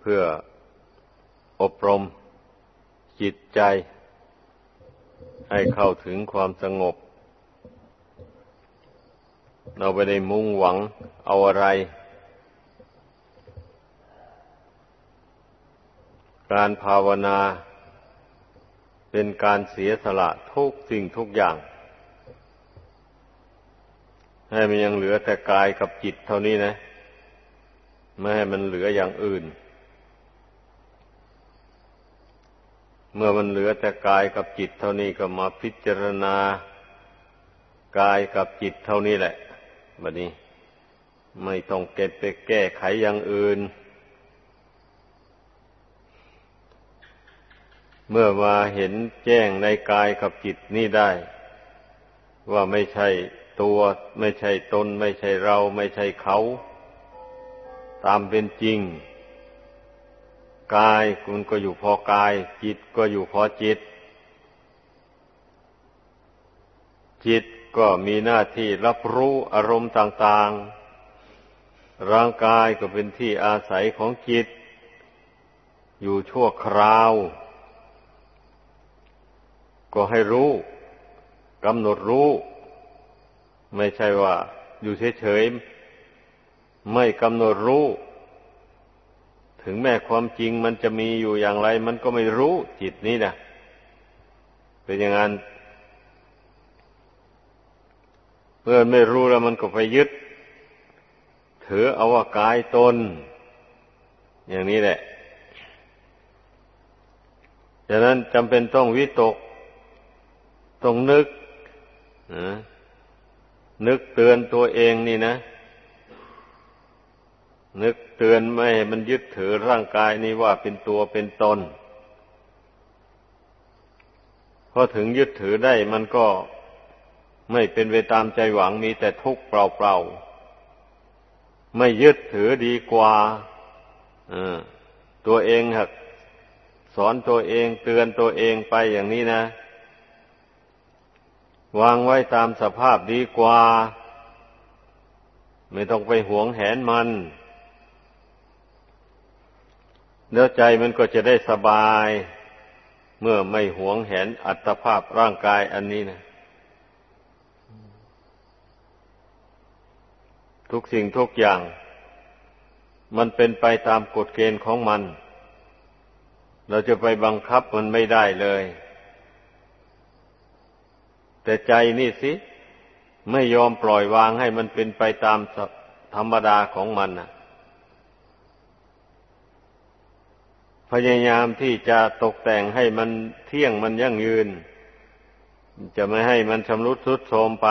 เพื่ออบรมจิตใจ ให้เข้าถึงความสงบ เราไปได้มุ่งหวังเอาอะไร การภาวนา เป็นการเสียสละทุกสิ่งทุกอย่าง ให้มันยังเหลือแต่กายกับจิตเท่านี้นะ ไม่ให้มันเหลืออย่างอื่น เมื่อมันเหลือแต่กายกับจิตเท่านี้ก็มาพิจารณากายกับจิตเท่านี้แหละบัดนี้ ไม่ต้องเก็บไปแก้ไขอย่างอื่น เมื่อมาเห็นแจ้งในกายกับจิตนี่ได้ ว่าไม่ใช่ตัว ไม่ใช่ตน ไม่ใช่เรา ไม่ใช่เขา ตามเป็นจริง กายคุณก็อยู่พอกาย จิตก็อยู่พอจิต จิตก็มีหน้าที่รับรู้อารมณ์ต่าง ๆ ร่างกายก็เป็นที่อาศัยของจิต อยู่ชั่วคราว ก็ให้รู้กำหนดรู้ ไม่ใช่ว่า อยู่เฉยๆไม่กำหนดรู้ ถึงแม้ความจริงมันจะมีอยู่อย่างไร มันก็ไม่รู้จิตนี้นะเป็นอย่างนั้นเมื่อไม่รู้แล้วมันก็ไปยึด ถือเอาว่ากายตน อย่างนี้แหละฉะนั้นจำเป็นต้องวิตก ต้องนึกนึกเตือนตัวเองนี่นะ นึก เตือนไม่ให้มันยึดถือร่างกายนี้ว่าเป็นตัวเป็นตนพอถึงยึดถือได้มันก็ไม่เป็นไปตามใจหวังมีแต่ทุกข์เปล่าๆ ไม่ยึดถือดีกว่าตัวเองหักสอนตัวเองเตือนตัวเองไปอย่างนี้นะ วางไว้ตามสภาพดีกว่า ไม่ต้องไปหวงแหนมัน แล้วใจมันก็จะได้สบาย เมื่อไม่หวงแหนอัตภาพร่างกายอันนี้นะทุกสิ่งทุกอย่าง มันเป็นไปตามกฎเกณฑ์ของมัน เราจะไปบังคับมันไม่ได้เลย แต่ใจนี่สิไม่ยอมปล่อยวางให้มันเป็นไปตามธรรมดาของมันนะ พยายามที่จะตกแต่งให้มันเที่ยงมันยั่งยืน จะไม่ให้มันชำรุดทรุดโทรมไป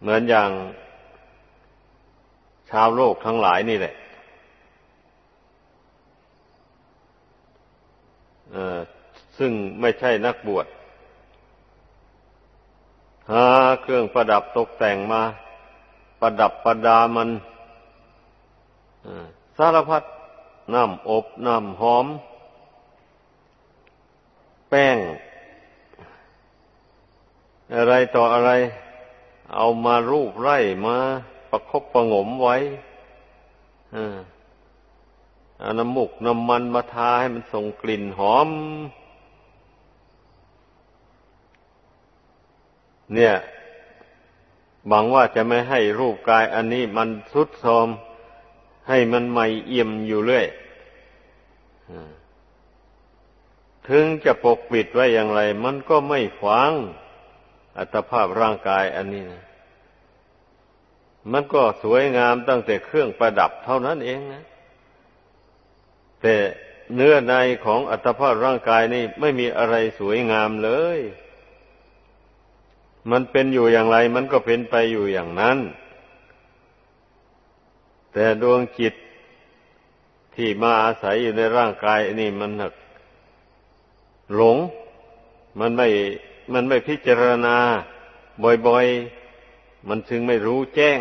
เหมือนอย่างชาวโลกทั้งหลายนี่แหละซึ่งไม่ใช่นักบวชหาเครื่องประดับตกแต่งมา ประดับประดามันสารพัด น้ำอบน้ำหอม แป้ง อะไรต่ออะไร เอามารูปไร่มาประคบประงมไว้เอาน้ำมุกน้ำมันมาทาให้มันส่งกลิ่นหอม เนี่ยหวังว่าจะไม่ให้รูปกายอันนี้มันสุดโทรม ให้มันใหม่เอี่ยมอยู่เรื่อยถึงจะปกปิดไว้อย่างไร มันก็ไม่ขวางอัตภาพร่างกายอันนี้นะมันก็สวยงามตั้งแต่เครื่องประดับเท่านั้นเองนะ แต่เนื้อในของอัตภาพร่างกายนี่ไม่มีอะไรสวยงามเลย มันเป็นอยู่อย่างไร มันก็เป็นไปอยู่อย่างนั้น แต่ดวงจิตที่มาอาศัยอยู่ในร่างกายนี่มันหลง มันไม่ มันไม่พิจารณา บ่อยๆ มันจึงไม่รู้แจ้ง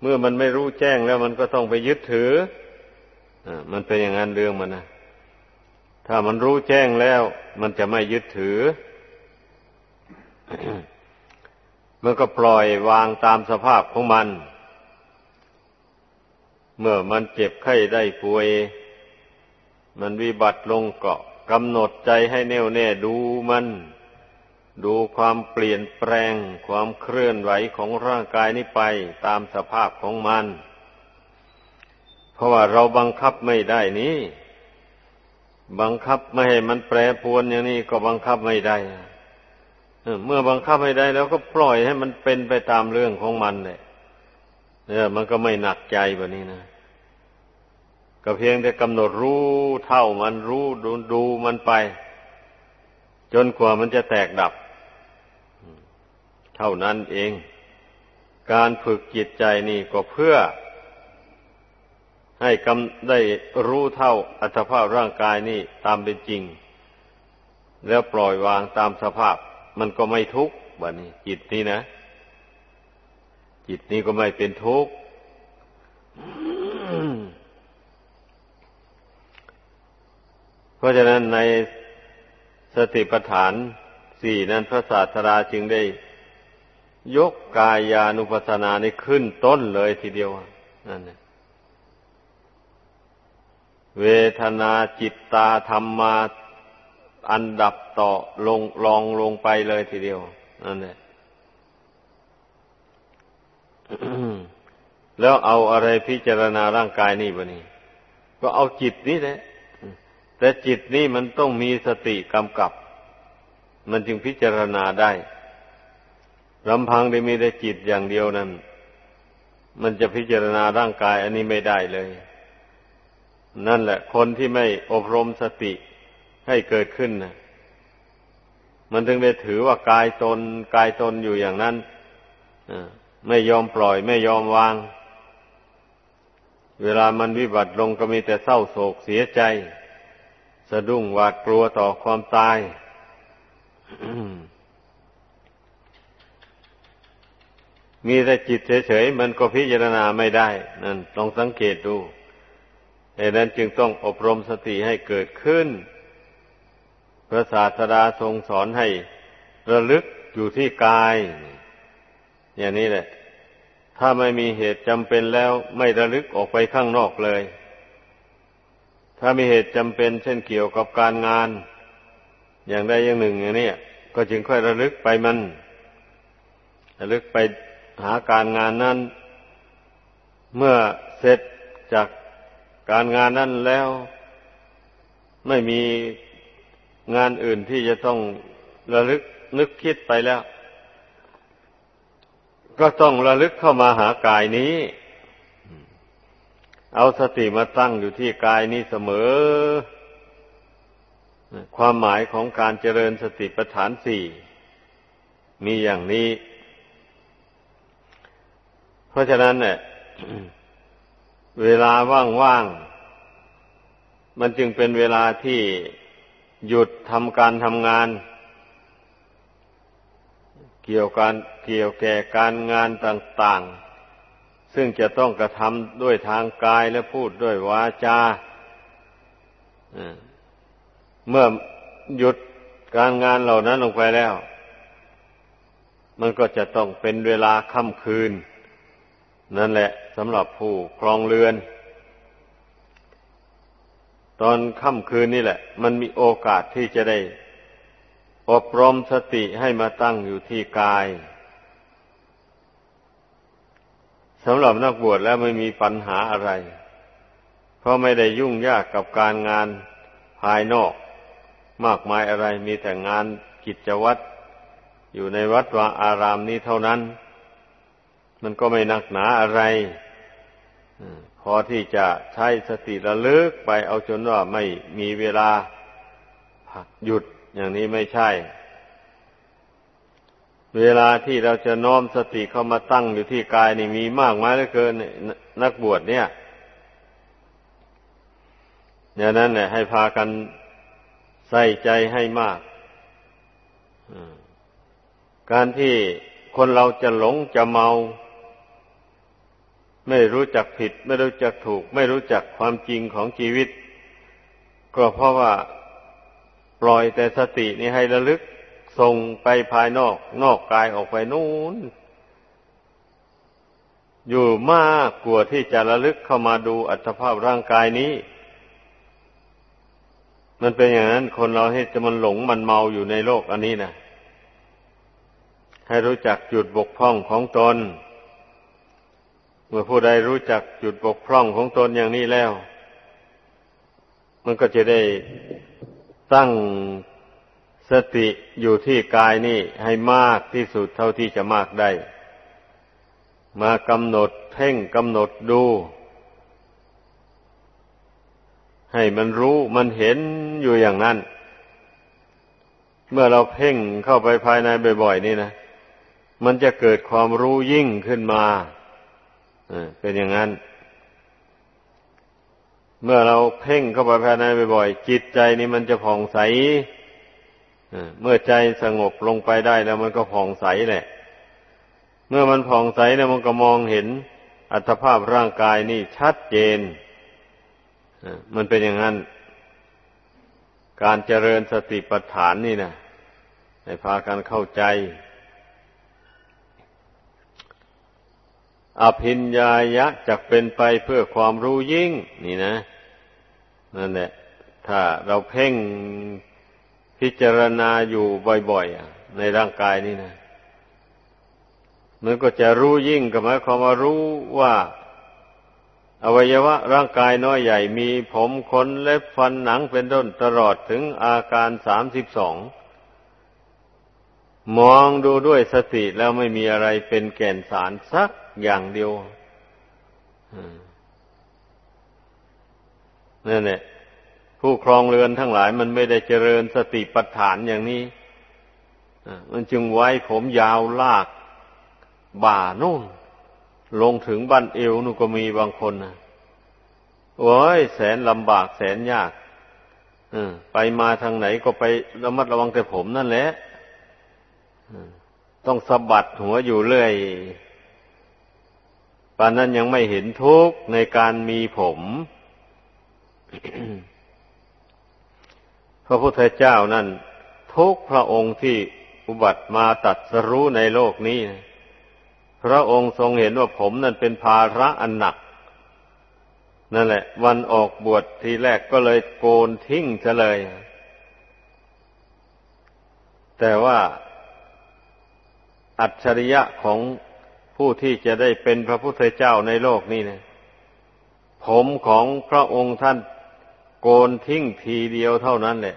เมื่อมันไม่รู้แจ้งแล้วมันก็ต้องไปยึดถืออมันเป็นอย่างนั้นเรื่องมันนะถ้ามันรู้แจ้งแล้ว มันจะไม่ยึดถือ มันก็ปล่อยวางตามสภาพของมัน เมื่อมันเจ็บไข้ได้ป่วย มันวิบัติลงเกาะกำหนดใจให้แน่วแน่ดูมัน ดูความเปลี่ยนแปลงความเคลื่อนไหวของร่างกายนี้ไปตามสภาพของมัน เพราะว่าเราบังคับไม่ได้นี้บังคับไม่ให้มันแปรปวนอย่างนี้ก็บังคับไม่ได้เมื่อบังคับไม่ได้แล้วก็ปล่อยให้มันเป็นไปตามเรื่องของมันเลย เนี่ยมันก็ไม่หนักใจแบบนี้นะก็เพียงแต่กำหนดรู้เท่ามันรู้ดูดูมันไป จนกว่ามันจะแตกดับ เท่านั้นเอง การฝึกจิตใจนี่ก็เพื่อ ให้กำได้รู้เท่าอัตภาพร่างกายนี่ตามเป็นจริง แล้วปล่อยวางตามสภาพ มันก็ไม่ทุกข์แบบนี้ จิตนี่นะ จิตนี้ก็ไม่เป็นทุกข์เพราะฉะนั้นในสติปัฏฐานสี่นั้นพระศาสดาจึงได้ ยกกายานุปัสสนาในขึ้นต้นเลยทีเดียวนั่นเวทนาจิตตาธรรมาอันดับต่อลงลองลงไปเลยทีเดียวนั่นแหละ แล้วเอาอะไรพิจารณาร่างกายนี่บะนี่ก็เอาจิตนี่แหละแต่จิตนี่มันต้องมีสติกำกับ มันจึงพิจารณาได้ลำพังได้มีแต่จิตอย่างเดียวนั้น มันจะพิจารณาร่างกาย อันนี้ไม่ได้เลย นั่นแหละ คนที่ไม่อบรมสติให้เกิดขึ้นนะมันถึงได้ถือว่ากายตนกายตนอยู่อย่างนั้น ไม่ยอมปล่อยไม่ยอมวาง เวลามันวิบัติลงก็มีแต่เศร้าโศกเสียใจ สะดุ้งหวาดกลัวต่อความตายมีแต่จิตเฉยๆมันก็พิจารณาไม่ได้ นั่นลองสังเกตดูดังนั้นจึงต้องอบรมสติให้เกิดขึ้น พระศาสดาทรงสอนให้ระลึกอยู่ที่กาย อย่างนี้แหละ ถ้าไม่มีเหตุจำเป็นแล้วไม่ระลึกออกไปข้างนอกเลย ถ้ามีเหตุจำเป็นเช่นเกี่ยวกับการงาน อย่างใดอย่างหนึ่งอย่างนี้ก็จึงค่อยระลึกไปมัน ระลึกไปหาการงานนั้น เมื่อเสร็จจากการงานนั้นแล้ว ไม่มีงานอื่นที่จะต้องระลึกนึกคิดไปแล้ว ก็ต้องระลึกเข้ามาหากายนี้ เอาสติมาตั้งอยู่ที่กายนี้เสมอ ความหมายของการเจริญสติปัฏฐานสี่มีอย่างนี้ เพราะฉะนั้นเนี่ยเวลาว่างๆ มันจึงเป็นเวลาที่หยุดทำการทำงาน เกี่ยวกันเกี่ยวแก่การงานต่างๆ ซึ่งจะต้องกระทำด้วยทางกายและพูดด้วยวาจาเมื่อหยุดการงานเหล่านั้นลงไปแล้ว มันก็จะต้องเป็นเวลาค่ำคืน นั่นแหละสำหรับผู้ครองเรือน ตอนค่ำคืนนี่แหละ มันมีโอกาสที่จะได้ อบรมสติให้มาตั้งอยู่ที่กายสำหรับนักบวชแล้วไม่มีปัญหาอะไร เพราะไม่ได้ยุ่งยากกับการงานภายนอก มากมายอะไรมีแต่งานกิจวัตรอยู่ในวัดวาอารามนี้เท่านั้น มันก็ไม่นักหนาอะไรพอที่จะใช้สติระลึกไปเอาจนว่าไม่มีเวลาหยุด อย่างนี้ไม่ใช่ เวลาที่เราจะน้อมสติเข้ามาตั้งอยู่ที่กายนี่มีมากมายเหลือเกินนักบวชเนี่ยอย่างนั้นเนี่ยให้พากันใส่ใจให้มาก การที่คนเราจะหลงจะเมา ไม่รู้จักผิด ไม่รู้จักถูก ไม่รู้จักความจริงของชีวิต ก็เพราะว่า ปล่อยแต่สตินี้ให้ระลึกส่งไปภายนอก นอกกายออกไปนู่น อยู่มากกว่าที่จะระลึกเข้ามาดูอัตภาพร่างกายนี้ มันเป็นอย่างนั้นคนเราให้จะมันหลงมันเมาอยู่ในโลกอันนี้นะให้รู้จักจุดบกพร่องของตน เมื่อผู้ใดรู้จักจุดบกพร่องของตนอย่างนี้แล้ว มันก็จะได้ ตั้งสติอยู่ที่กายนี่ให้มากที่สุดเท่าที่จะมากได้ มากำหนดเพ่งกำหนดดู ให้มันรู้มันเห็นอยู่อย่างนั้น เมื่อเราเพ่งเข้าไปภายในบ่อย ๆ นี่นะ มันจะเกิดความรู้ยิ่งขึ้นมาเป็นอย่างนั้น เมื่อเราเพ่งเข้าไปภายในบ่อยๆจิตใจนี่มันจะผ่องใสเมื่อใจสงบลงไปได้แล้วมันก็ผ่องใสแหละ เมื่อมันผ่องใสแล้วมันก็มองเห็น อัตภาพร่างกายนี่ชัดเจนมันเป็นอย่างนั้น การเจริญสติปัฏฐานนี่นะให้พากันเข้าใจ อภิญญายะจะเป็นไปเพื่อความรู้ยิ่ง นี่นะนั่นแหละถ้าเราเพ่งพิจารณาอยู่บ่อยๆในร่างกายนี่นะมันก็จะรู้ยิ่งกับหมายความว่ารู้ว่า อวัยวะร่างกายน้อยใหญ่มีผมขนเล็บฟันหนังเป็นต้นตลอดถึงอาการสามสิบสองมองดูด้วยสติแล้วไม่มีอะไรเป็นแก่นสารสัก อย่างเดียวนั่นแหละผู้ครองเรือนทั้งหลายมันไม่ได้เจริญสติปัฏฐานอย่างนี้มันจึงไว้ผมยาวลาก บ่านู่นลงถึงบั้นเอวนู่นก็มีบางคนนะโอ้ยแสนลำบากแสนยากไปมาทางไหนก็ไประมัดระวังแต่ผมนั่นแหละต้องสะบัดหัวอยู่เรื่อย ปานนั้นยังไม่เห็นทุกข์ในการมีผม พระพุทธเจ้านั่น ทุกพระองค์ที่อุบัติมาตัดสรู้ในโลกนี้ พระองค์ทรงเห็นว่าผมนั่นเป็นภาระอันหนัก นั่นแหละ วันออกบวชทีแรกก็เลยโกนทิ้งซะเลย แต่ว่าอัจฉริยะของ ผู้ที่จะได้เป็นพระพุทธเจ้าในโลกนี้เนี่ยผมของพระองค์ท่านโกนทิ้งทีเดียวเท่านั้นแหละ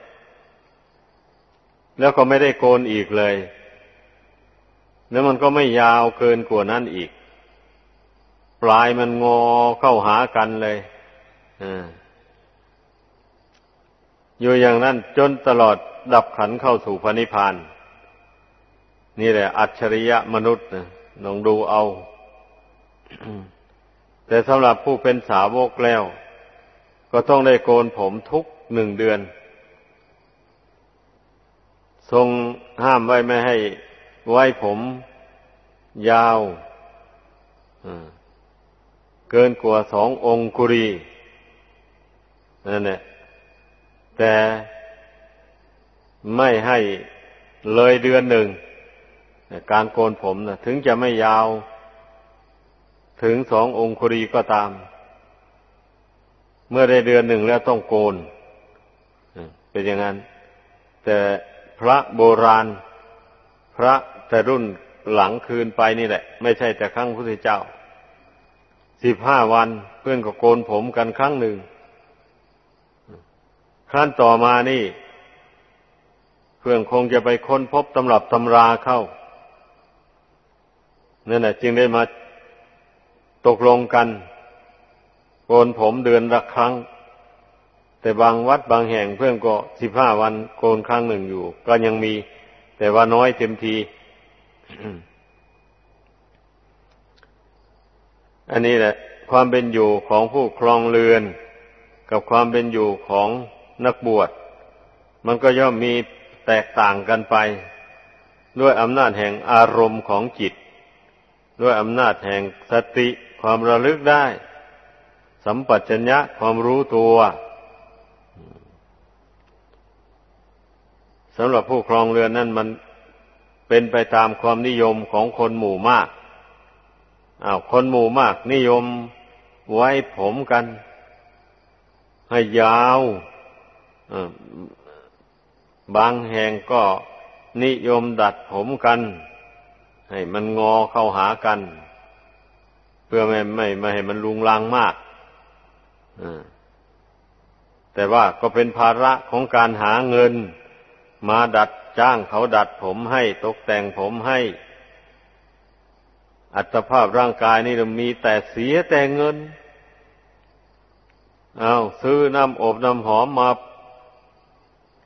แล้วก็ไม่ได้โกนอีกเลย แล้วมันก็ไม่ยาวเกินกว่านั้นอีก ปลายมันงอเข้าหากันเลยออยู่อย่างนั้นจนตลอดดับขันเข้าสู่พระนิพพาน นี่แหละ อัจฉริยะมนุษย์นะ ลองดูเอา แต่สำหรับผู้เป็นสาวกแล้ว ก็ต้องได้โกนผมทุกหนึ่งเดือน ทรงห้ามไว้ไม่ให้ไว้ผมยาวเกินกว่าสององคุรีนั่นแหละแต่ไม่ให้เลยเดือนหนึ่ง การโกนผมนะถึงจะไม่ยาวถึงสององคุรีก็ตาม เมื่อได้เดือนหนึ่งแล้วต้องโกน เป็นอย่างนั้น แต่พระโบราณ พระแต่รุ่นหลังคืนไปนี่แหละ ไม่ใช่แต่ครั้งพุทธเจ้าสิบห้าวันเพื่อนก็โกนผมกันครั้งหนึ่งครั้นต่อมานี่ เพื่อนคงจะไปค้นพบตำรับตำราเข้า นั่นแหละจึงได้มาตกลงกันโกนผมเดือนละครั้ง แต่บางวัดบางแห่งเพื่อนก็สิบห้าวันโกนครั้งหนึ่งอยู่ ก็ยังมี แต่ว่าน้อยเต็มทีอันนี้แหละ ความเป็นอยู่ของผู้ครองเรือน กับความเป็นอยู่ของนักบวช มันก็ย่อมมีแตกต่างกันไป ด้วยอำนาจแห่งอารมณ์ของจิต ด้วยอำนาจแห่งสติความระลึกได้ สัมปชัญญะความรู้ตัวสำหรับผู้ครองเรือนนั่นมันเป็นไปตามความนิยมของคนหมู่มากอ้าวคนหมู่มากนิยมไว้ผมกัน ให้ยาวบางแห่งก็นิยมดัดผมกัน ให้มันงอเข้าหากัน เพื่อไม่ไม่ไม่ให้มันลุงลังมากแต่ว่าก็เป็นภาระของการหาเงิน มาดัดจ้างเขาดัดผมให้ตกแต่งผมให้ อัตภาพร่างกายนี่มีแต่เสียแต่เงิน เอาซื้อน้ำอบน้ำหอมมา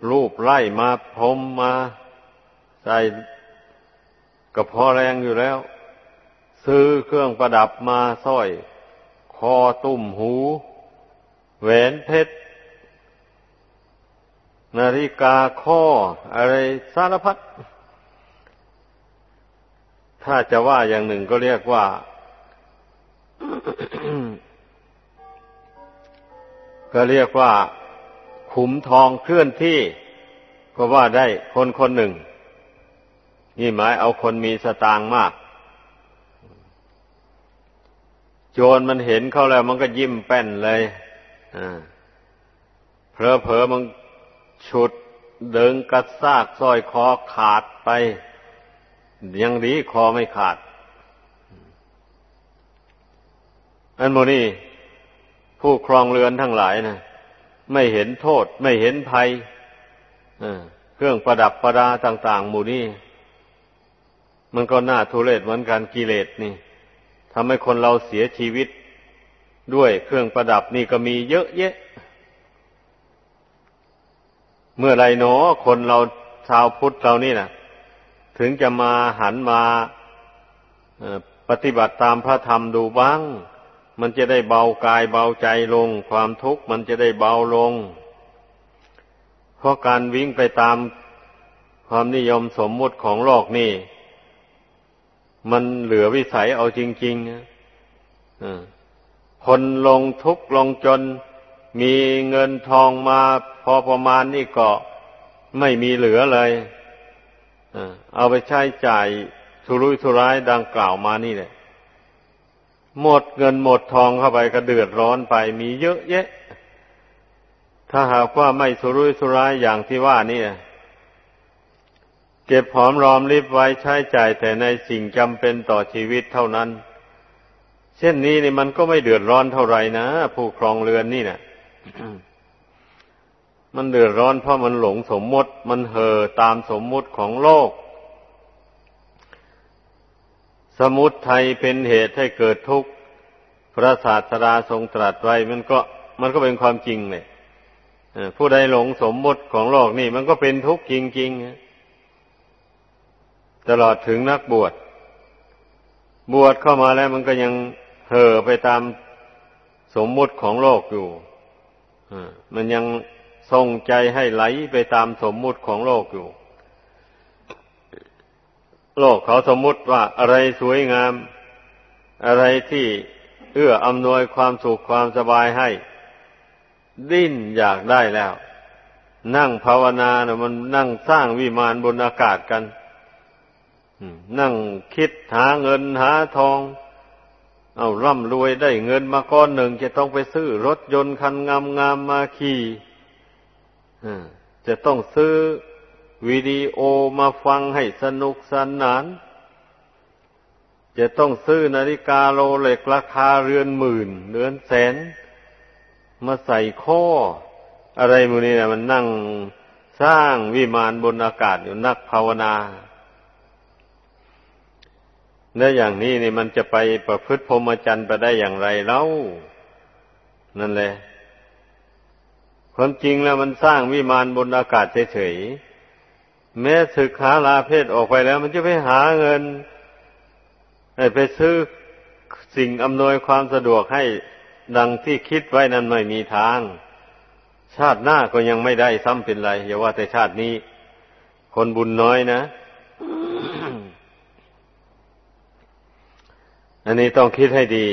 รูปไล่มาพรมมาใส่ ก็พอแรงอยู่แล้ว ซื้อเครื่องประดับมาสร้อย คอตุ้มหูแหวนเพชรนาฬิกาข้อ อะไรสารพัดถ้าจะว่าอย่างหนึ่งก็เรียกว่า ก็เรียกว่า ขุมทองเคลื่อนที่ ก็ว่าได้คนคนหนึ่ง นี่หมายเอาคนมีสตางค์มาก โจรมันเห็นเขาแล้วมันก็ยิ้มแป้นเลยเพลอเพอมันฉุดเดิงกระซากสร้อยคอขาดไป ยังดีคอไม่ขาด อันโมนี่ผู้ครองเรือนทั้งหลายนะไม่เห็นโทษ ไม่เห็นภัยเครื่องประดับประดาต่าง ๆ หมู่นี้ มันก็น่าทุเรศเหมือนกันกิเลสนี่ทำให้คนเราเสียชีวิตด้วยเครื่องประดับนี่ก็มีเยอะแยะ เมื่อไรหนอคนเราชาวพุทธเรานี่นะถึงจะมาหันมาปฏิบัติตามพระธรรมดูบ้าง มันจะได้เบากายเบาใจลง ความทุกข์มันจะได้เบาลง เพราะการวิ่งไปตามความนิยมสมมุติของโลกนี่ มันเหลือวิสัยเอาจริงๆคนลงทุกข์ลงจน มีเงินทองมาพอประมาณนี่ก็ไม่มีเหลือเลย เอาไปใช้จ่ายทุรุยทุร้ายดังกล่าวมานี่แหละ หมดเงินหมดทองเข้าไปก็เดือดร้อนไปมีเยอะแยะ ถ้าหากว่าไม่ทุรุยทุร้ายอย่างที่ว่านี่ เก็บหอมรอมริบไว้ใช้จ่ายแต่ในสิ่งจำเป็นต่อชีวิตเท่านั้น เช่นนี้นี่มันก็ไม่เดือดร้อนเท่าไหร่นะผู้ครองเรือนนี่นะ่ะมันเดือดร้อนเพราะมันหลงสมมติ มันเห่อตามสมมติของโลก สมุติไทยเป็นเหตุให้เกิดทุกข์ พระศาสดาทรงตรัสไว้ มันก็มันก็เป็นความจริงเลยผู้ใดหลงสมมติของโลกนี่ มันก็เป็นทุกข์จริงๆ ตลอดถึงนักบวช บวชเข้ามาแล้วมันก็ยังเห่อไปตามสมมุติของโลกอยู่มันยังทรงใจให้ไหลไปตามสมมุติของโลกอยู่ โลกเขาสมมุติว่าอะไรสวยงาม อะไรที่เอื้ออำนวยความสุขความสบายให้ ดิ้นอยากได้แล้ว นั่งภาวนานะมันนั่งสร้างวิมานบนอากาศกัน นั่งคิดหาเงินหาทอง เอาร่ำรวยได้เงินมาก้อนหนึ่ง จะต้องไปซื้อรถยนต์คันงามงามมาขี่จะต้องซื้อวิดีโอมาฟังให้สนุกสนาน จะต้องซื้อนาฬิกาโรเล็กราคาเรือนหมื่นเรือนแสน มาใส่ข้อ อะไรมูนี่นะมันนั่งสร้างวิมานบนอากาศอยู่นักภาวนา แล้วอย่างนี้นี่มันจะไปประพฤติพรหมจรรย์ไปได้อย่างไรเล่า นั่นแหละความจริงแล้วมันสร้างวิมานบนอากาศเฉยๆแม้ศึกหาลาเพศออกไปแล้ว มันจะไปหาเงินไปซื้อสิ่งอำนวยความสะดวกให้ดังที่คิดไว้นั้นไม่มีทาง ชาติหน้าก็ยังไม่ได้ซ้ำเป็นไรอย่าว่าแต่ชาตินี้ คนบุญน้อยนะ อันนี้ต้องคิดให้ดี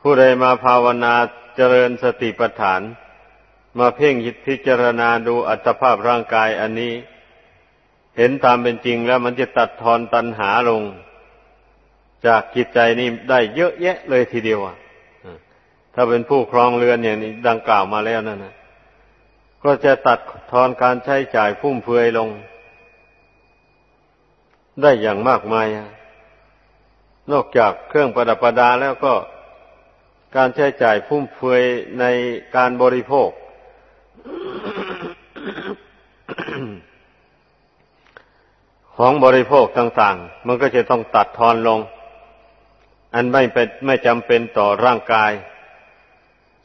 ผู้ใดมาภาวนาเจริญสติปัฏฐาน มาเพ่งยิพิจารณาดูอัตภาพร่างกายอันนี้ เห็นตามเป็นจริงแล้วมันจะตัดทอนตัณหาลง จากจิตใจนี่ได้เยอะแยะเลยทีเดียวอะถ้าเป็นผู้ครองเรือนอย่างนี้ดังกล่าวมาแล้วนั่นนะก็จะตัดทอนการใช้จ่ายฟุ่มเฟือยลง ได้อย่างมากมาย นอกจากเครื่องประดับประดาแล้วก็การใช้จ่ายฟุ่มเฟือยในการบริโภค ของบริโภคต่าง ๆ มันก็จะต้องตัดทอนลง อันไม่เป็นไม่จำเป็นต่อร่างกาย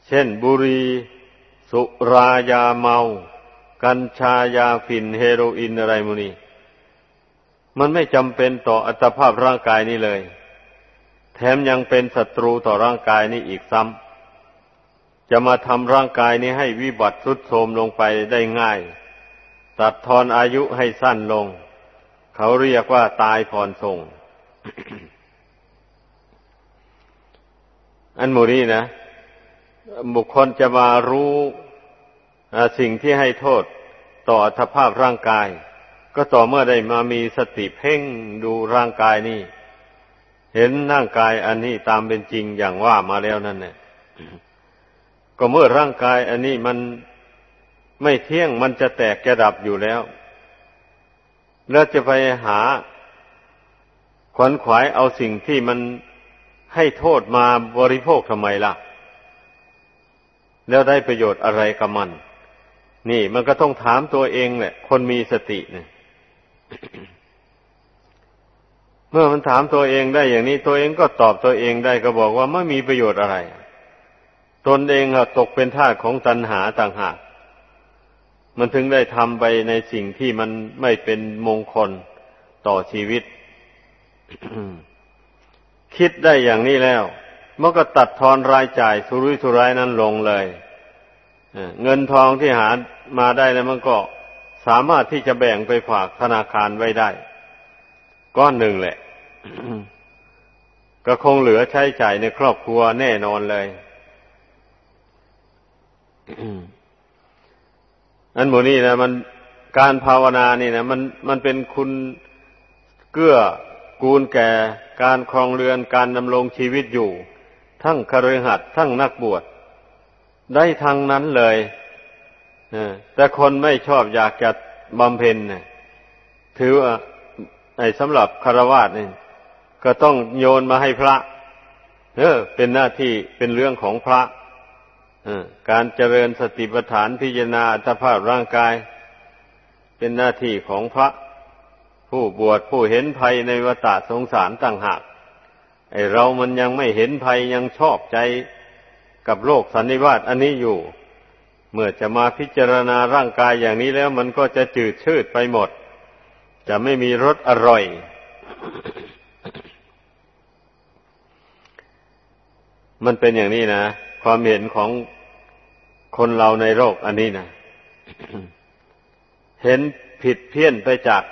เช่นบุรี สุรายาเมา กัญชายาฝิ่นเฮโรอีนอะไรมูนีมันไม่จำเป็นต่ออัตภาพร่างกายนี้เลย แถมยังเป็นศัตรูต่อร่างกายนี้อีกซ้ำจะมาทำร่างกายนี้ให้วิบัติทรุดโทรมลงไปได้ง่าย ตัดทอนอายุให้สั้นลง เขาเรียกว่าตายผ่อนส่งอันมูนี้นะ บุคคลจะมารู้สิ่งที่ให้โทษต่ออัตภาพร่างกาย ก็ต่อเมื่อได้มามีสติเพ่งดูร่างกายนี่ เห็นร่างกายอันนี้ตามเป็นจริงอย่างว่ามาแล้วนั่นเนี่ยก็เมื่อร่างกายอันนี้มันไม่เที่ยงมันจะแตกจะดับอยู่แล้ว แล้วจะไปหา ขวนขวายเอาสิ่งที่มันให้โทษมาบริโภคทำไมล่ะ แล้วได้ประโยชน์อะไรกับมัน นี่มันก็ต้องถามตัวเองแหละ คนมีสติเนี่ย เมื่อมันถามตัวเองได้อย่างนี้ ตัวเองก็ตอบตัวเองได้ก็บอกว่าไม่มีประโยชน์อะไร ตนเองตกเป็นทาสของตัณหาต่างหาก มันถึงได้ทำไปในสิ่งที่มันไม่เป็นมงคลต่อชีวิต คิดได้อย่างนี้แล้วมันก็ตัดทอนรายจ่ายสุรุ่ยสุร่ายนั้นลงเลยเงินทองที่หามาได้แล้วมันก็สามารถที่จะแบ่งไปฝากธนาคารไว้ได้ ก้อนหนึ่งแหละ ก็คงเหลือใช้จ่ายในครอบครัวแน่นอนเลยอันหมูนี่นะมันการภาวนานี่นะมันมันเป็นคุณเกื้อกูลแก่การครองเรือนการดำรงชีวิตอยู่ ทั้งคฤหัสถ์ทั้งนักบวชได้ทางนั้นเลยแต่คนไม่ชอบอยากจะบำเพ็ญถือว่า ไอ้สำหรับคารวาสนี่ก็ต้องโยนมาให้พระ เออ เป็นหน้าที่เป็นเรื่องของพระการเจริญสติปัฏฐานพิจารณาอัตภาพร่างกาย เป็นหน้าที่ของพระ ผู้บวชผู้เห็นภัยในวตาสงสารต่างหากไอเรามันยังไม่เห็นภัยยังชอบใจกับโลกสันนิวาตอันนี้อยู่ เมื่อจะมาพิจารณาร่างกายอย่างนี้แล้วมันก็จะจืดชืดไปหมด จะไม่มีรสอร่อย มันเป็นอย่างนี้นะ ความเห็นของคนเราในโลกอันนี้นะเห็นผิดเพี้ยนไปจาก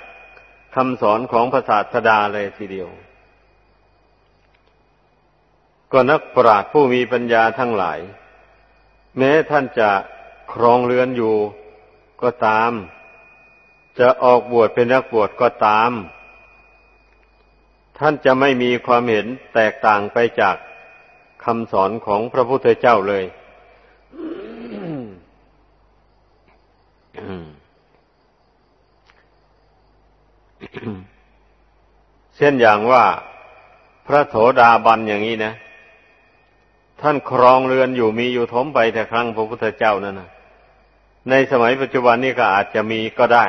คำสอนของพระศาสดาเลยทีเดียว ก็นักปราชญ์ผู้มีปัญญาทั้งหลาย แม้ท่านจะครองเรือนอยู่ก็ตาม จะออกบวชเป็นนักบวชก็ตาม ท่านจะไม่มีความเห็นแตกต่างไปจากคำสอนของพระพุทธเจ้าเลย เช่นอย่างว่าพระโสดาบันอย่างนี้นะ ท่านครองเรือนอยู่มีอยู่ทมไปแต่ครั้งพระพุทธเจ้านั่นนะในสมัยปัจจุบันนี้ก็อาจจะมีก็ได้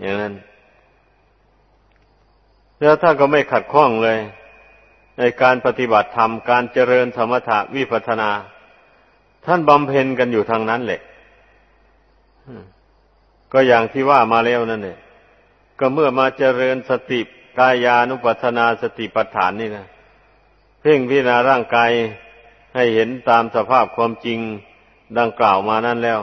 อย่างนั้น แล้วท่านก็ไม่ขัดข้องเลย ในการปฏิบัติธรรม การเจริญสมถะวิปัสนา ท่านบำเพ็ญกันอยู่ทางนั้นแหละก็อย่างที่ว่ามาแล้วนั่นเนี่ยก็เมื่อมาเจริญสติกายานุปัสนาสติปัฏฐานนี่นะเพ่งพิจารณาร่างกายให้เห็นตามสภาพความจริงดังกล่าวมานั่นแล้ว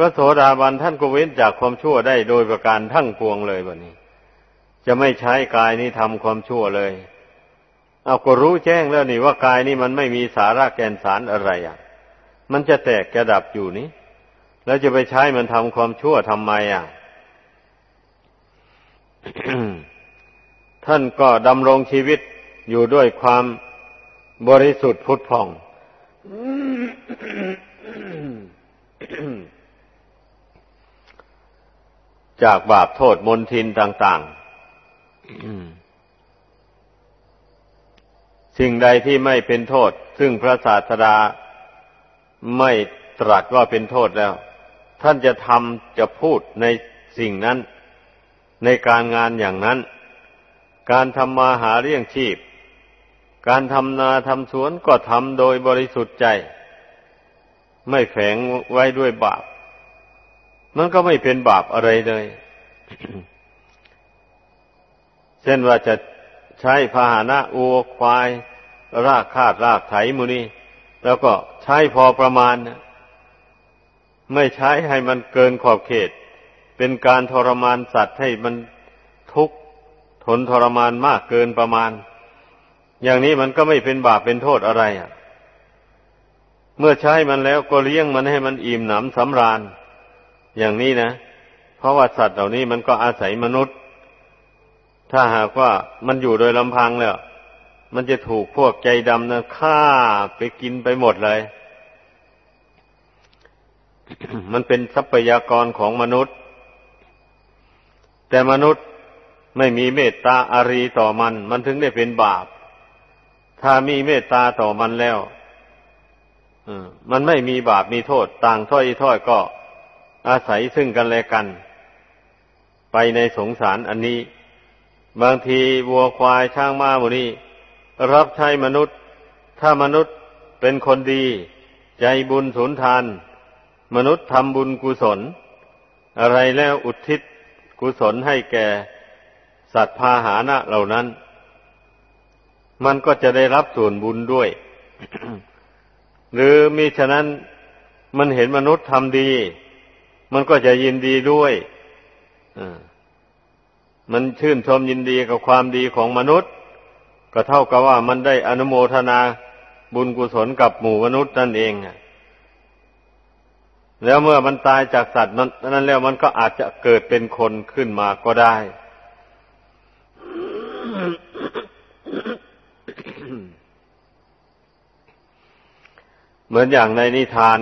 ระโสดาบันท่านก็เว้นจากความชั่วได้โดยประการทั้งปวงเลยแบบนี้ จะไม่ใช้กายนี้ทำความชั่วเลย เอาก็รู้แจ้งแล้วนี่ว่ากายนี้มันไม่มีสาระแกนสารอะไรอะ มันจะแตกกระดับอยู่นี้ แล้วจะไปใช้มันทำความชั่วทำไมอะท่านก็ดำรงชีวิตอยู่ด้วยความบริสุทธิ์พุทธผ่อง จากบาปโทษมนทินต่างๆ สิ่งใดที่ไม่เป็นโทษ ซึ่งพระศาสดาไม่ตรัสว่าเป็นโทษแล้ว ท่านจะทำจะพูดในสิ่งนั้น ในการงานอย่างนั้น การทำมาหาเลี้ยงชีพ การทำนาทำสวนก็ทำโดยบริสุทธิ์ใจ ไม่แฝงไว้ด้วยบาป มันก็ไม่เป็นบาปอะไรเลย เช่นว่าจะใช้พาหนะอัวควาย รากคาดรากไถมูนี่แล้วก็ใช้พอประมาณนะไม่ใช้ให้มันเกินขอบเขต เป็นการทรมานสัตว์ให้มันทุกข์ทนทรมานมากเกินประมาณ อย่างนี้มันก็ไม่เป็นบาปเป็นโทษอะไรอะ เมื่อใช้มันแล้วก็เลี้ยงมันให้มันอิ่มหนำสำราญ อย่างนี้นะ เพราะว่าสัตว์เหล่านี้มันก็อาศัยมนุษย์ ถ้าหากว่ามันอยู่โดยลำพังแล้ว มันจะถูกพวกใจดำนะฆ่าไปกินไปหมดเลย มันเป็นทรัพยากรของมนุษย์ แต่มนุษย์ไม่มีเมตตาอารีต่อมัน มันถึงได้เป็นบาป ถ้ามีเมตตาต่อมันแล้วมันไม่มีบาปมีโทษ ต่างถ้อยถ้อยก็ อาศัยซึ่งกันและกัน ไปในสงสารอันนี้ บางทีวัวควายช้างม้าหมูนี้รับใช้มนุษย์ ถ้ามนุษย์เป็นคนดี ใจบุญสุนทาน มนุษย์ทำบุญกุศล อะไรแล้วอุทิศกุศลให้แก่ สัตว์พาหานะเหล่านั้น มันก็จะได้รับส่วนบุญด้วย หรือมิฉะนั้นมันเห็นมนุษย์ทำดี มันก็จะยินดีด้วยมันชื่นชมยินดีกับความดีของมนุษย์ ก็เท่ากับว่ามันได้อนุโมทนาบุญกุศลกับหมู่มนุษย์นั่นเองแล้วเมื่อมันตายจากสัตว์นั้นแล้วมันก็อาจจะเกิดเป็นคนขึ้นมาก็ได้ เหมือนอย่างในนิทาน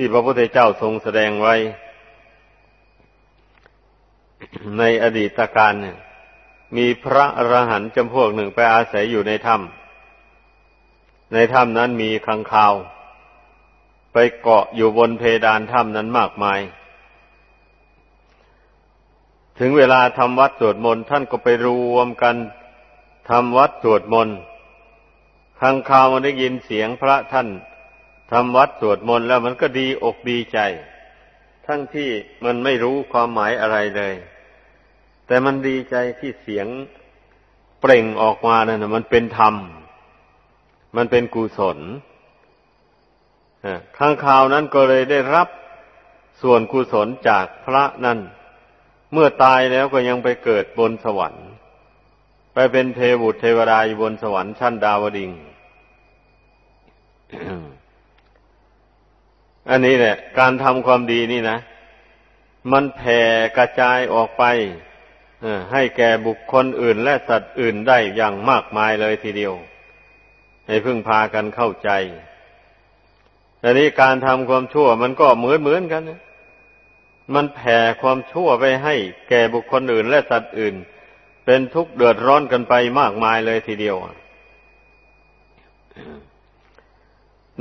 ที่พระพุทธเจ้าทรงแสดงไว้ ในอดีตการเนี่ยมีพระอรหันต์จำพวกหนึ่งไปอาศัยอยู่ในถ้ำในถ้ำนั้นมีขังคาว ไปเกาะอยู่บนเพดานถ้ำนั้นมากมาย ถึงเวลาทำวัดสวดมนต์ท่านก็ไปรวมกันทำวัดสวดมนต์ข้างข่าวมันได้ยินเสียงพระท่าน ทำวัดสวดมนต์แล้วมันก็ดีอกดีใจ ทั้งที่มันไม่รู้ความหมายอะไรเลย แต่มันดีใจที่เสียงเปล่งออกมานั่นมันเป็นธรรม มันเป็นกุศลข้างข่าวนั้นก็เลยได้รับส่วนกุศลจากพระนั้นเมื่อตายแล้วก็ยังไปเกิดบนสวรรค์ ไปเป็นเทวุตเทวดาอยู่บนสวรรค์ชั้นดาวดิง อันนี้แหละการทำความดีนี่นะ มันแผ่กระจายออกไปให้แก่บุคคลอื่นและสัตว์อื่นได้อย่างมากมายเลยทีเดียว ให้พึ่งพากันเข้าใจแต่นี้การทำความชั่วมันก็เหมือนเหมือนกันนะมันแผ่ความชั่วไปให้แก่บุคคลอื่นและสัตว์อื่น เป็นทุกข์เดือดร้อนกันไปมากมายเลยทีเดียว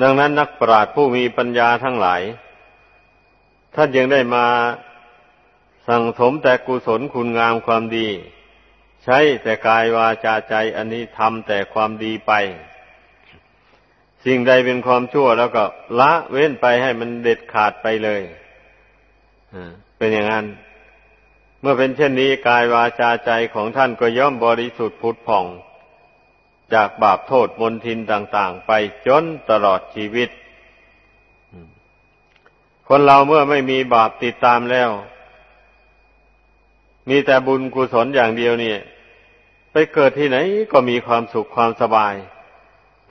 ดังนั้นนักปราชญ์ผู้มีปัญญาทั้งหลาย ท่านยังได้มาสั่งสมแต่กุศลคุณงามความดี ใช้แต่กายวาจาใจอันนี้ทำแต่ความดีไป สิ่งใดเป็นความชั่วแล้วก็ละเว้นไปให้มันเด็ดขาดไปเลยเป็นอย่างนั้น เมื่อเป็นเช่นนี้กายวาจาใจของท่านก็ย่อมบริสุทธิ์ผุดผ่อง จากบาปโทษมนทินต่าง ๆ ไปจนตลอดชีวิต คนเราเมื่อไม่มีบาปติดตามแล้ว มีแต่บุญกุศลอย่างเดียวเนี่ย ไปเกิดที่ไหนก็มีความสุขความสบาย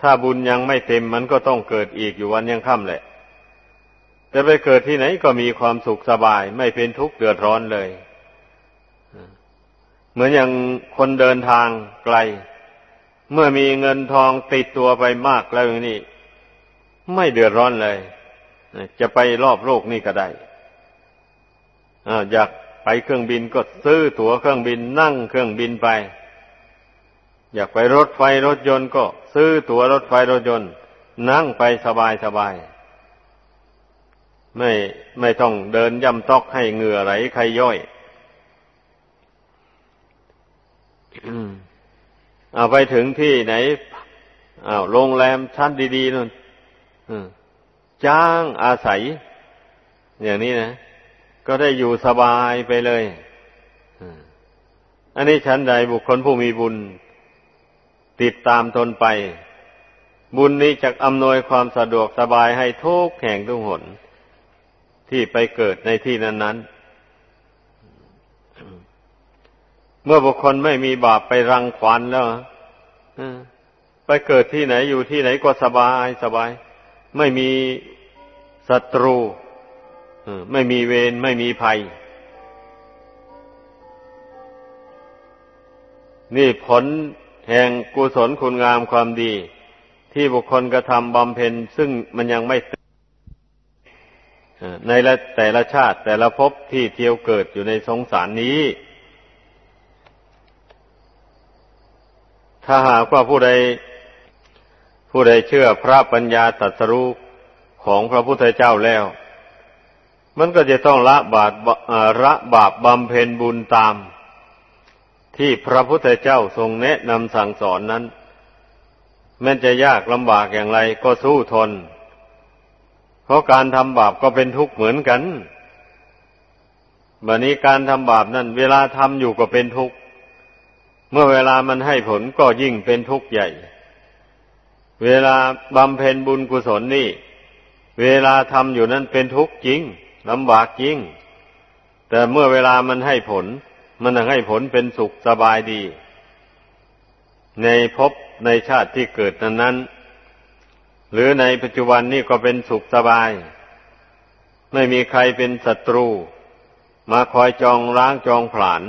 ถ้าบุญยังไม่เต็มมันก็ต้องเกิดอีกอยู่วันยังค่ำแหละจะไปเกิดที่ไหนก็มีความสุขสบาย ไม่เป็นทุกข์เดือดร้อนเลย เหมือนอย่างคนเดินทางไกล เมื่อมีเงินทองติดตัวไปมากแล้วอย่างนี้ไม่เดือดร้อนเลย จะไปรอบโลกนี่ก็ได้อยากไปเครื่องบินก็ซื้อตั๋วเครื่องบินนั่งเครื่องบินไป อยากไปรถไฟรถยนต์ก็ซื้อตั๋วรถไฟรถยนต์ นั่งไปสบายสบายไม่ไม่ต้องเดินย่ำตอกให้เหงื่อไหลใครย่อย เอาไปถึงที่ไหนอ้าวโรงแรมชั้นดีๆนู่นจ้างอาศัย อย่างนี้นะ ก็ได้อยู่สบายไปเลยอันนี้ชั้นใดบุคคลผู้มีบุญ ติดตามตนไป บุญนี้จะอำนวยความสะดวกสบายให้ทุกแห่งทุกหน ที่ไปเกิดในที่นั้นๆ เมื่อบุคคลไม่มีบาปไปรังควานแล้วไปเกิดที่ไหนอยู่ที่ไหนก็สบายสบาย ไม่มีศัตรูไม่มีเวรไม่มีภัย นี่ผลแห่งกุศลคุณงามความดี ที่บุคคลกระทำบำเพ็ญซึ่งมันยังไม่ในละแต่ละชาติแต่ละภพที่เที่ยวเกิดอยู่ในสงสารนี้ ถ้าหากว่าผู้ใด ผู้ใดเชื่อพระปัญญาตรัสรู้ของพระพุทธเจ้าแล้ว มันก็จะต้องละบาปละบาปบำเพ็ญบุญตาม ที่พระพุทธเจ้าทรงแนะนำสั่งสอนนั้นแม้จะยากลำบากอย่างไรก็สู้ทน เพราะการทำบาปก็เป็นทุกข์เหมือนกันบัดนี้การทำบาปนั้น เวลาทำอยู่ก็เป็นทุกข์ เมื่อเวลามันให้ผลก็ยิ่งเป็นทุกข์ใหญ่ เวลาบำเพ็ญบุญกุศลนี่ เวลาทำอยู่นั้นเป็นทุกข์จริงลำบากจริง แต่เมื่อเวลามันให้ผล มันให้ผลเป็นสุขสบายดี ในภพในชาติที่เกิดนั้นนั้น หรือในปัจจุบันนี่ก็เป็นสุขสบาย ไม่มีใครเป็นศัตรู มาคอยจองร้างจองผลาญ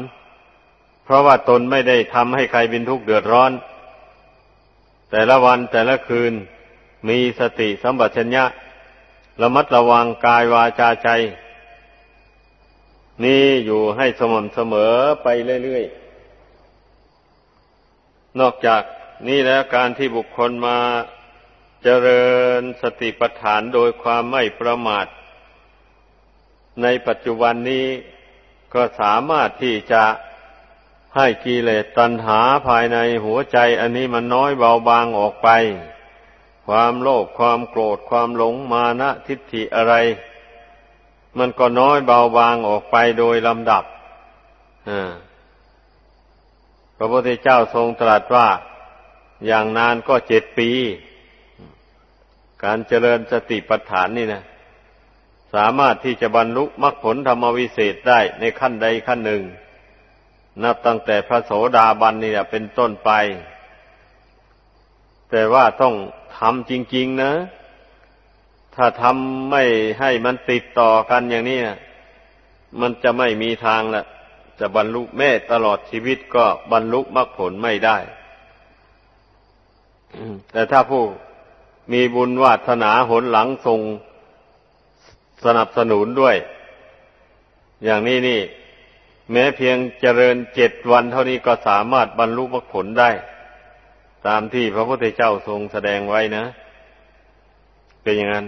เพราะว่าตนไม่ได้ทำให้ใครเป็นทุกข์เดือดร้อน แต่ละวันแต่ละคืนมีสติสัมปชัญญะระมัดระวังกายวาจาใจ นี่อยู่ให้สม่ำเสมอไปเรื่อยๆ นอกจากนี่แล้วการที่บุคคลมาเจริญสติปัฏฐานโดยความไม่ประมาท ในปัจจุบันนี้ก็สามารถที่จะ ให้กิเลสตัณหาภายในหัวใจอันนี้มันน้อยเบาบางออกไป ความโลภความโกรธความหลงมานะทิฏฐิอะไร มันก็น้อยเบาบางออกไปโดยลำดับพระพุทธเจ้าทรงตรัสว่า อย่างนานก็เจ็ดปี การเจริญสติปัฏฐานนี่นะสามารถที่จะบรรลุมรรคผลธรรมวิเศษได้ในขั้นใดขั้นหนึ่ง นับตั้งแต่พระโสดาบันนี่เป็นต้นไป แต่ว่าต้องทำจริง ๆ นะ ถ้าทำไม่ให้มันติดต่อกันอย่างนี้มันจะไม่มีทางละจะบรรลุแม่ตลอดชีวิตก็บรรลุมรรคผลไม่ได้แต่ถ้าผู้มีบุญวาสนาหนหลังทรงสนับสนุนด้วย อย่างนี้นี่ แม้เพียงเจริญเจ็ดวันเท่านี้ก็สามารถบรรลุมรรคผลได้ ตามที่พระพุทธเจ้าทรงแสดงไว้นะ เป็นอย่างนั้น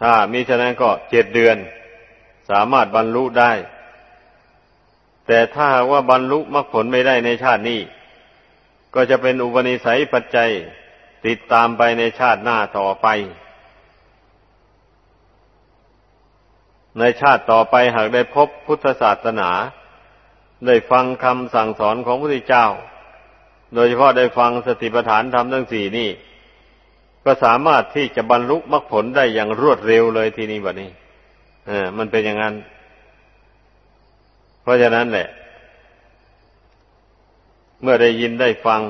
ถ้ามีฉะนั้นก็เจ็ดเดือน สามารถบรรลุได้ แต่ถ้าว่าบรรลุมรรคผลไม่ได้ในชาตินี้ ก็จะเป็นอุปนิสัยปัจจัยติดตามไปในชาติหน้าต่อไป ในชาติต่อไปหากได้พบพุทธศาสนา ได้ฟังคำสั่งสอนของพระพุทธเจ้า โดยเฉพาะได้ฟังสติปัฏฐานธรรมทั้งสี่นี่ ก็สามารถที่จะบรรลุมรรคผลได้อย่างรวดเร็วเลยทีนี้แบบนี้เออมันเป็นอย่างนั้น เพราะฉะนั้นแหละ เมื่อได้ยินได้ฟัง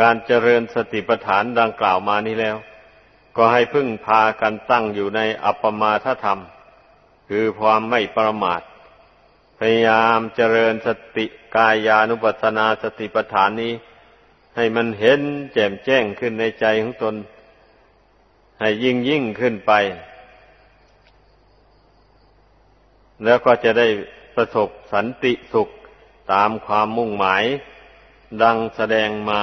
การเจริญสติปัฏฐานดังกล่าวมานี้แล้ว ก็ให้พึ่งพากันตั้งอยู่ในอัปปมาทธรรม คือความไม่ประมาท พยายามเจริญสติกายานุปัสสนาสติปัฏฐานนี้ ให้มันเห็นแจ่มแจ้งขึ้นในใจของตน ให้ยิ่งยิ่งขึ้นไป แล้วก็จะได้ประสบสันติสุขตามความมุ่งหมาย ดังแสดงมา